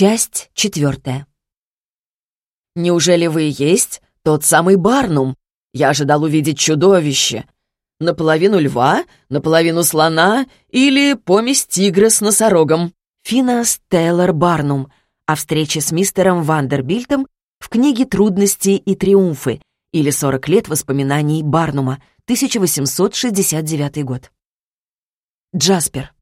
Часть четвертая. «Неужели вы и есть тот самый Барнум? Я ожидал увидеть чудовище. Наполовину льва, наполовину слона или помесь тигра с носорогом». Финас Тейлор Барнум о встрече с мистером Вандербильтом в книге «Трудности и триумфы» или «40 лет воспоминаний Барнума», 1869 год. Джаспер.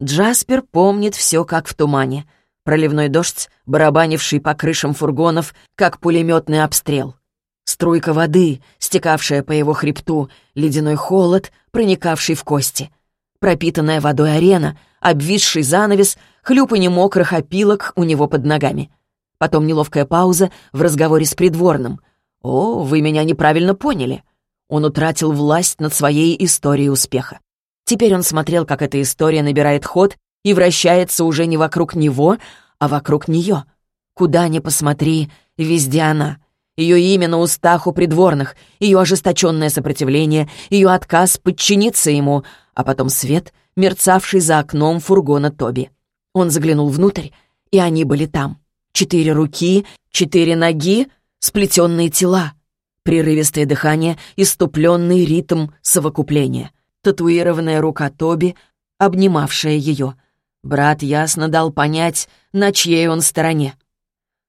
Джаспер помнит все как в тумане. Проливной дождь, барабанивший по крышам фургонов, как пулеметный обстрел. Струйка воды, стекавшая по его хребту, ледяной холод, проникавший в кости. Пропитанная водой арена, обвисший занавес, хлюпанье мокрых опилок у него под ногами. Потом неловкая пауза в разговоре с придворным. «О, вы меня неправильно поняли». Он утратил власть над своей историей успеха. Теперь он смотрел, как эта история набирает ход и вращается уже не вокруг него, а вокруг нее. Куда ни посмотри, везде она. Ее имя на устах у придворных, ее ожесточенное сопротивление, ее отказ подчиниться ему, а потом свет, мерцавший за окном фургона Тоби. Он заглянул внутрь, и они были там. Четыре руки, четыре ноги, сплетенные тела, прерывистое дыхание, иступленный ритм совокупления татуированная рука Тоби, обнимавшая ее. Брат ясно дал понять, на чьей он стороне.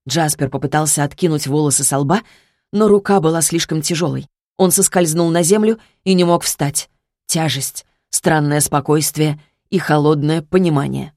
Джаспер попытался откинуть волосы со лба, но рука была слишком тяжелой. Он соскользнул на землю и не мог встать. Тяжесть, странное спокойствие и холодное понимание.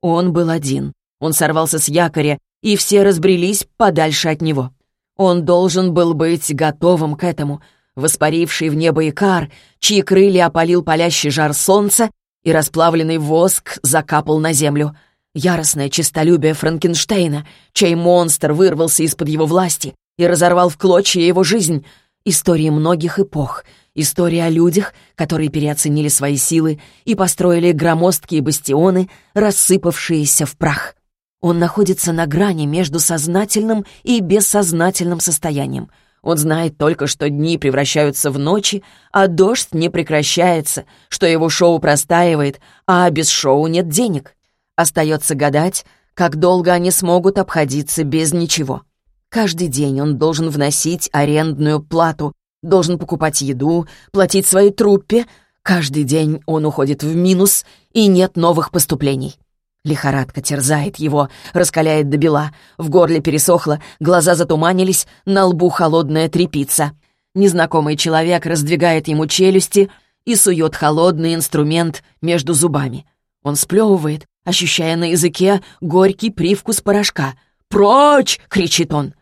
Он был один. Он сорвался с якоря, и все разбрелись подальше от него. Он должен был быть готовым к этому — воспаривший в небо икар, чьи крылья опалил палящий жар солнца, и расплавленный воск закапал на землю. Яростное честолюбие Франкенштейна, чей монстр вырвался из-под его власти и разорвал в клочья его жизнь. Истории многих эпох, история о людях, которые переоценили свои силы и построили громоздкие бастионы, рассыпавшиеся в прах. Он находится на грани между сознательным и бессознательным состоянием — он знает только, что дни превращаются в ночи, а дождь не прекращается, что его шоу простаивает, а без шоу нет денег. Остается гадать, как долго они смогут обходиться без ничего. Каждый день он должен вносить арендную плату, должен покупать еду, платить своей труппе. Каждый день он уходит в минус, и нет новых поступлений. Лихорадка терзает его, раскаляет до бела. В горле пересохло, глаза затуманились, на лбу холодная трепица. Незнакомый человек раздвигает ему челюсти и сует холодный инструмент между зубами. Он сплевывает, ощущая на языке горький привкус порошка. «Прочь!» — кричит он.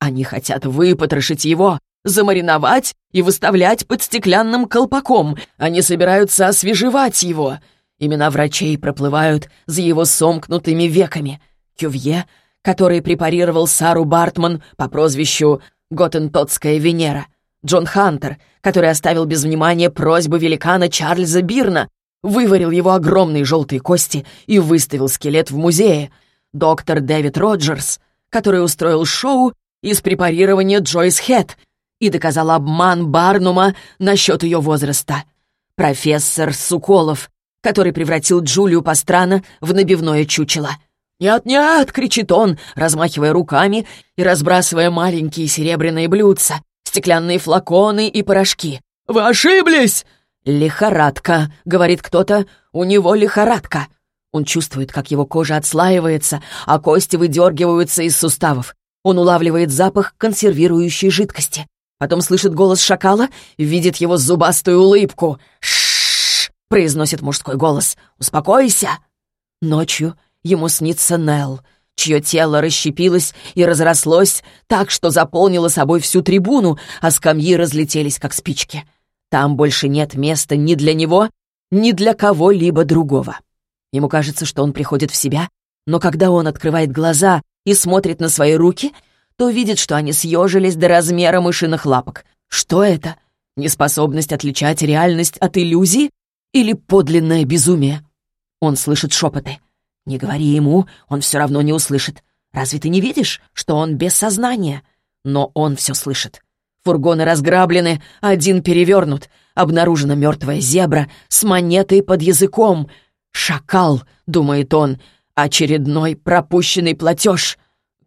Они хотят выпотрошить его, замариновать и выставлять под стеклянным колпаком. Они собираются освежевать его. Имена врачей проплывают за его сомкнутыми веками. Кювье, который препарировал Сару Бартман по прозвищу Готентотская Венера. Джон Хантер, который оставил без внимания просьбу великана Чарльза Бирна, выварил его огромные желтые кости и выставил скелет в музее. Доктор Дэвид Роджерс, который устроил шоу из препарирования Джойс Хэт и доказал обман Барнума насчет ее возраста. Профессор Суколов, который превратил Джулию Пастрана в набивное чучело. «Нет-нет!» — кричит он, размахивая руками и разбрасывая маленькие серебряные блюдца, стеклянные флаконы и порошки. «Вы ошиблись!» «Лихорадка», — говорит кто-то, — «у него лихорадка». Он чувствует, как его кожа отслаивается, а кости выдергиваются из суставов. Он улавливает запах консервирующей жидкости. Потом слышит голос шакала, видит его зубастую улыбку. «Ш произносит мужской голос. «Успокойся!» Ночью ему снится Нелл, чье тело расщепилось и разрослось так, что заполнило собой всю трибуну, а скамьи разлетелись, как спички. Там больше нет места ни для него, ни для кого-либо другого. Ему кажется, что он приходит в себя, но когда он открывает глаза и смотрит на свои руки, то видит, что они съежились до размера мышиных лапок. Что это? Неспособность отличать реальность от иллюзии? Или подлинное безумие. Он слышит шепоты. Не говори ему, он все равно не услышит. Разве ты не видишь, что он без сознания? Но он все слышит. Фургоны разграблены, один перевернут. Обнаружена мертвая зебра с монетой под языком. «Шакал», — думает он, — Очередной пропущенный платеж.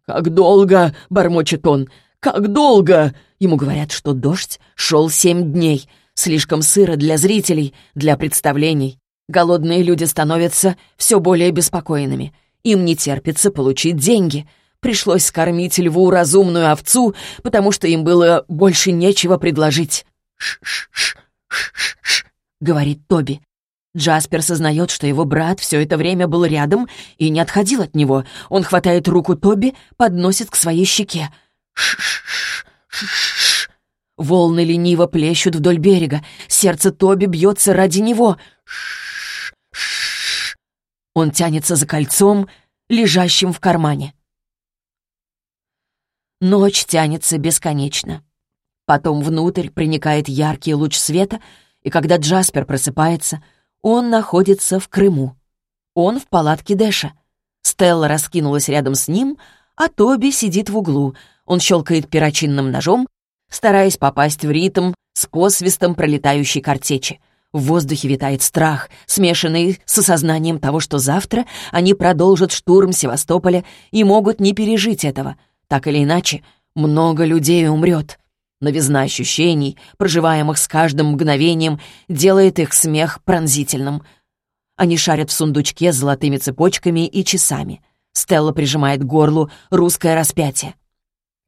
«Как долго?» — бормочет он. «Как долго?» Ему говорят, что дождь шел семь дней. Слишком сыро для зрителей, для представлений. Голодные люди становятся все более беспокойными. Им не терпится получить деньги. Пришлось скормить льву разумную овцу, потому что им было больше нечего предложить. «Ш-ш-ш-ш-ш-ш», — говорит Тоби. Джаспер сознает, что его брат все это время был рядом и не отходил от него. Он хватает руку Тоби, подносит к своей щеке. Ш-ш-ш-ш-ш. Волны лениво плещут вдоль берега. Сердце Тоби бьется ради него. Ш-ш-ш. Он тянется за кольцом, лежащим в кармане. Ночь тянется бесконечно. Потом внутрь проникает яркий луч света, и когда Джаспер просыпается, он находится в Крыму. Он в палатке Дэша. Стелла раскинулась рядом с ним, а Тоби сидит в углу. Он щелкает перочинным ножом, стараясь попасть в ритм с посвистом пролетающей картечи. В воздухе витает страх, смешанный с осознанием того, что завтра они продолжат штурм Севастополя и могут не пережить этого — так или иначе, много людей умрет. Новизна ощущений, проживаемых с каждым мгновением, делает их смех пронзительным. Они шарят в сундучке с золотыми цепочками и часами. Стелла прижимает к горлу русское распятие.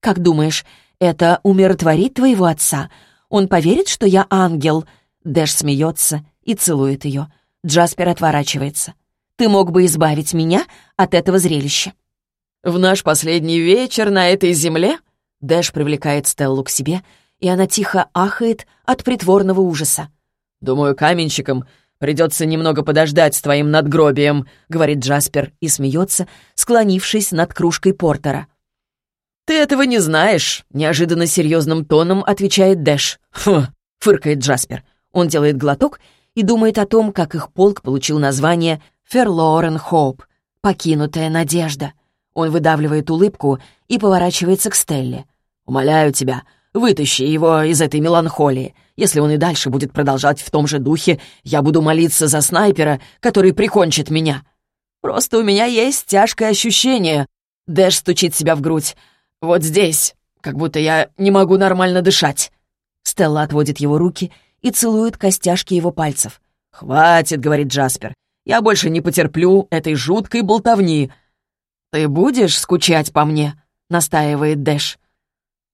«Как думаешь, это умиротворит твоего отца? Он поверит, что я ангел?» Дэш смеется и целует ее. Джаспер отворачивается. «Ты мог бы избавить меня от этого зрелища». «В наш последний вечер на этой земле?» Дэш привлекает Стеллу к себе, и она тихо ахает от притворного ужаса. «Думаю, каменщикам придется немного подождать с твоим надгробием», — говорит Джаспер и смеется, склонившись над кружкой Портера. «Ты этого не знаешь», — неожиданно серьезным тоном отвечает Дэш. «Фу», — фыркает Джаспер. Он делает глоток и думает о том, как их полк получил название «Ферлорен Хоуп» — «Покинутая надежда». Он выдавливает улыбку и поворачивается к Стелле. «Умоляю тебя, вытащи его из этой меланхолии. Если он и дальше будет продолжать в том же духе, я буду молиться за снайпера, который прикончит меня. Просто у меня есть тяжкое ощущение». Дэш стучит себя в грудь. «Вот здесь, как будто я не могу нормально дышать». Стелла отводит его руки и целует костяшки его пальцев. «Хватит», — говорит Джаспер. «Я больше не потерплю этой жуткой болтовни». «Ты будешь скучать по мне?» — настаивает Дэш.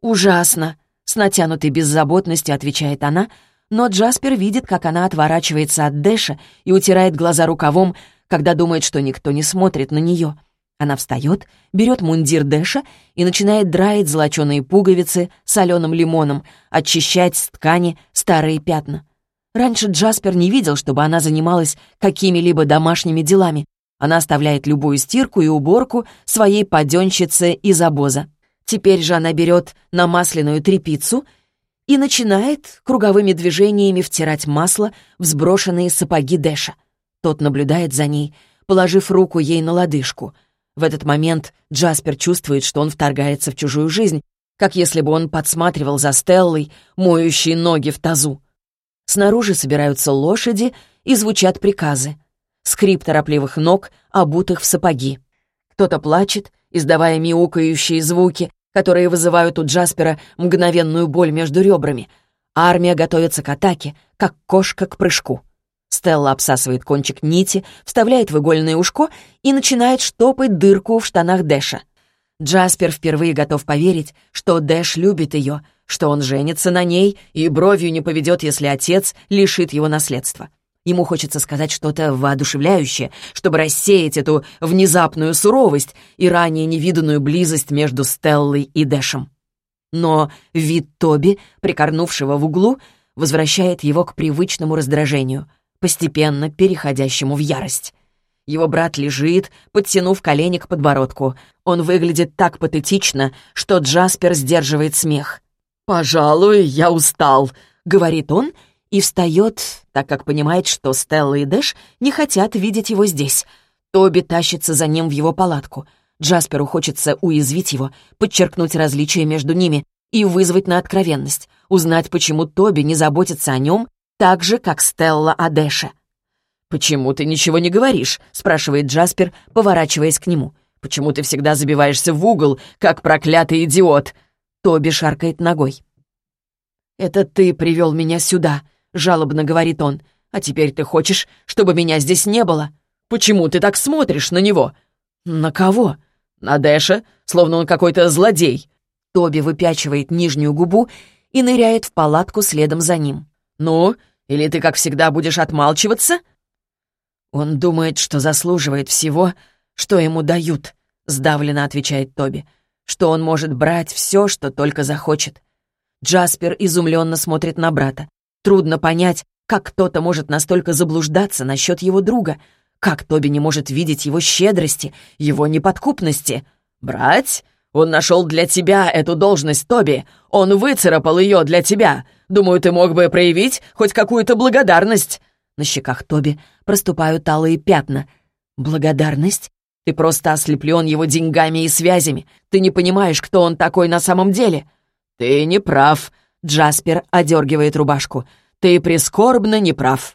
«Ужасно!» — с натянутой беззаботностью отвечает она, но Джаспер видит, как она отворачивается от Дэша и утирает глаза рукавом, когда думает, что никто не смотрит на нее. Она встает, берет мундир Дэша и начинает драить золоченые пуговицы соленым лимоном, очищать с ткани старые пятна. Раньше Джаспер не видел, чтобы она занималась какими-либо домашними делами, она оставляет любую стирку и уборку своей паденщице из обоза. Теперь же она берет намасленную тряпицу и начинает круговыми движениями втирать масло в сброшенные сапоги Дэша. Тот наблюдает за ней, положив руку ей на лодыжку. В этот момент Джаспер чувствует, что он вторгается в чужую жизнь, как если бы он подсматривал за Стеллой, моющей ноги в тазу. Снаружи собираются лошади и звучат приказы скрип торопливых ног, обутых в сапоги. Кто-то плачет, издавая мяукающие звуки, которые вызывают у Джаспера мгновенную боль между ребрами. Армия готовится к атаке, как кошка к прыжку. Стелла обсасывает кончик нити, вставляет в игольное ушко и начинает штопать дырку в штанах Дэша. Джаспер впервые готов поверить, что Дэш любит ее, что он женится на ней и бровью не поведет, если отец лишит его наследства. Ему хочется сказать что-то воодушевляющее, чтобы рассеять эту внезапную суровость и ранее невиданную близость между Стеллой и Дэшем. Но вид Тоби, прикорнувшего в углу, возвращает его к привычному раздражению, постепенно переходящему в ярость. Его брат лежит, подтянув колени к подбородку. Он выглядит так патетично, что Джаспер сдерживает смех. «Пожалуй, я устал», — говорит он, — и встает, так как понимает, что Стелла и Дэш не хотят видеть его здесь. Тоби тащится за ним в его палатку. Джасперу хочется уязвить его, подчеркнуть различия между ними и вызвать на откровенность, узнать, почему Тоби не заботится о нем так же, как Стелла Дэше. «Почему ты ничего не говоришь?» — спрашивает Джаспер, поворачиваясь к нему. «Почему ты всегда забиваешься в угол, как проклятый идиот?» Тоби шаркает ногой. «Это ты привел меня сюда», — жалобно говорит он. «А теперь ты хочешь, чтобы меня здесь не было? Почему ты так смотришь на него?» «На кого?» «На Дэша, словно он какой-то злодей». Тоби выпячивает нижнюю губу и ныряет в палатку следом за ним. «Ну, или ты, как всегда, будешь отмалчиваться?» «Он думает, что заслуживает всего, что ему дают», — сдавленно отвечает Тоби, «что он может брать все, что только захочет». Джаспер изумленно смотрит на брата. Трудно понять, как кто-то может настолько заблуждаться насчет его друга, как Тоби не может видеть его щедрости, его неподкупности. «Брать? Он нашел для тебя эту должность, Тоби. Он выцарапал ее для тебя. Думаю, ты мог бы проявить хоть какую-то благодарность». На щеках Тоби проступают алые пятна. «Благодарность? Ты просто ослеплен его деньгами и связями. Ты не понимаешь, кто он такой на самом деле». «Ты не прав», — Джаспер одергивает рубашку. «Ты прискорбно не прав».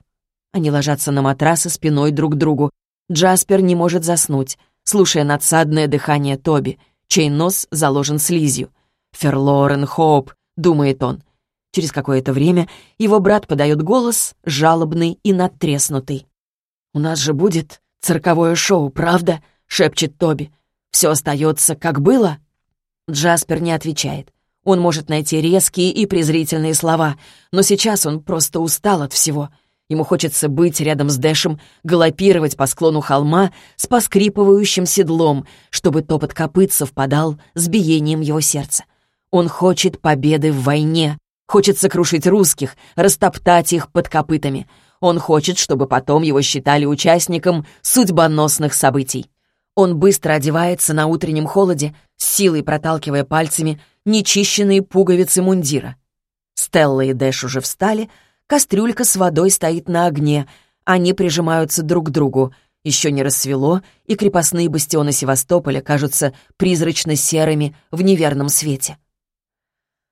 Они ложатся на матрасы спиной друг к другу. Джаспер не может заснуть, слушая надсадное дыхание Тоби, чей нос заложен слизью. «Ферлорен Хоуп», — думает он. Через какое-то время его брат подает голос, жалобный и надтреснутый. «У нас же будет цирковое шоу, правда?» — шепчет Тоби. «Все остается, как было?» Джаспер не отвечает. Он может найти резкие и презрительные слова, но сейчас он просто устал от всего. Ему хочется быть рядом с Дэшем, галопировать по склону холма с поскрипывающим седлом, чтобы топот копыт совпадал с биением его сердца. Он хочет победы в войне, хочет сокрушить русских, растоптать их под копытами. Он хочет, чтобы потом его считали участником судьбоносных событий. Он быстро одевается на утреннем холоде, силой проталкивая пальцами нечищенные пуговицы мундира. Стелла и Дэш уже встали, кастрюлька с водой стоит на огне, они прижимаются друг к другу. Еще не рассвело, и крепостные бастионы Севастополя кажутся призрачно серыми в неверном свете.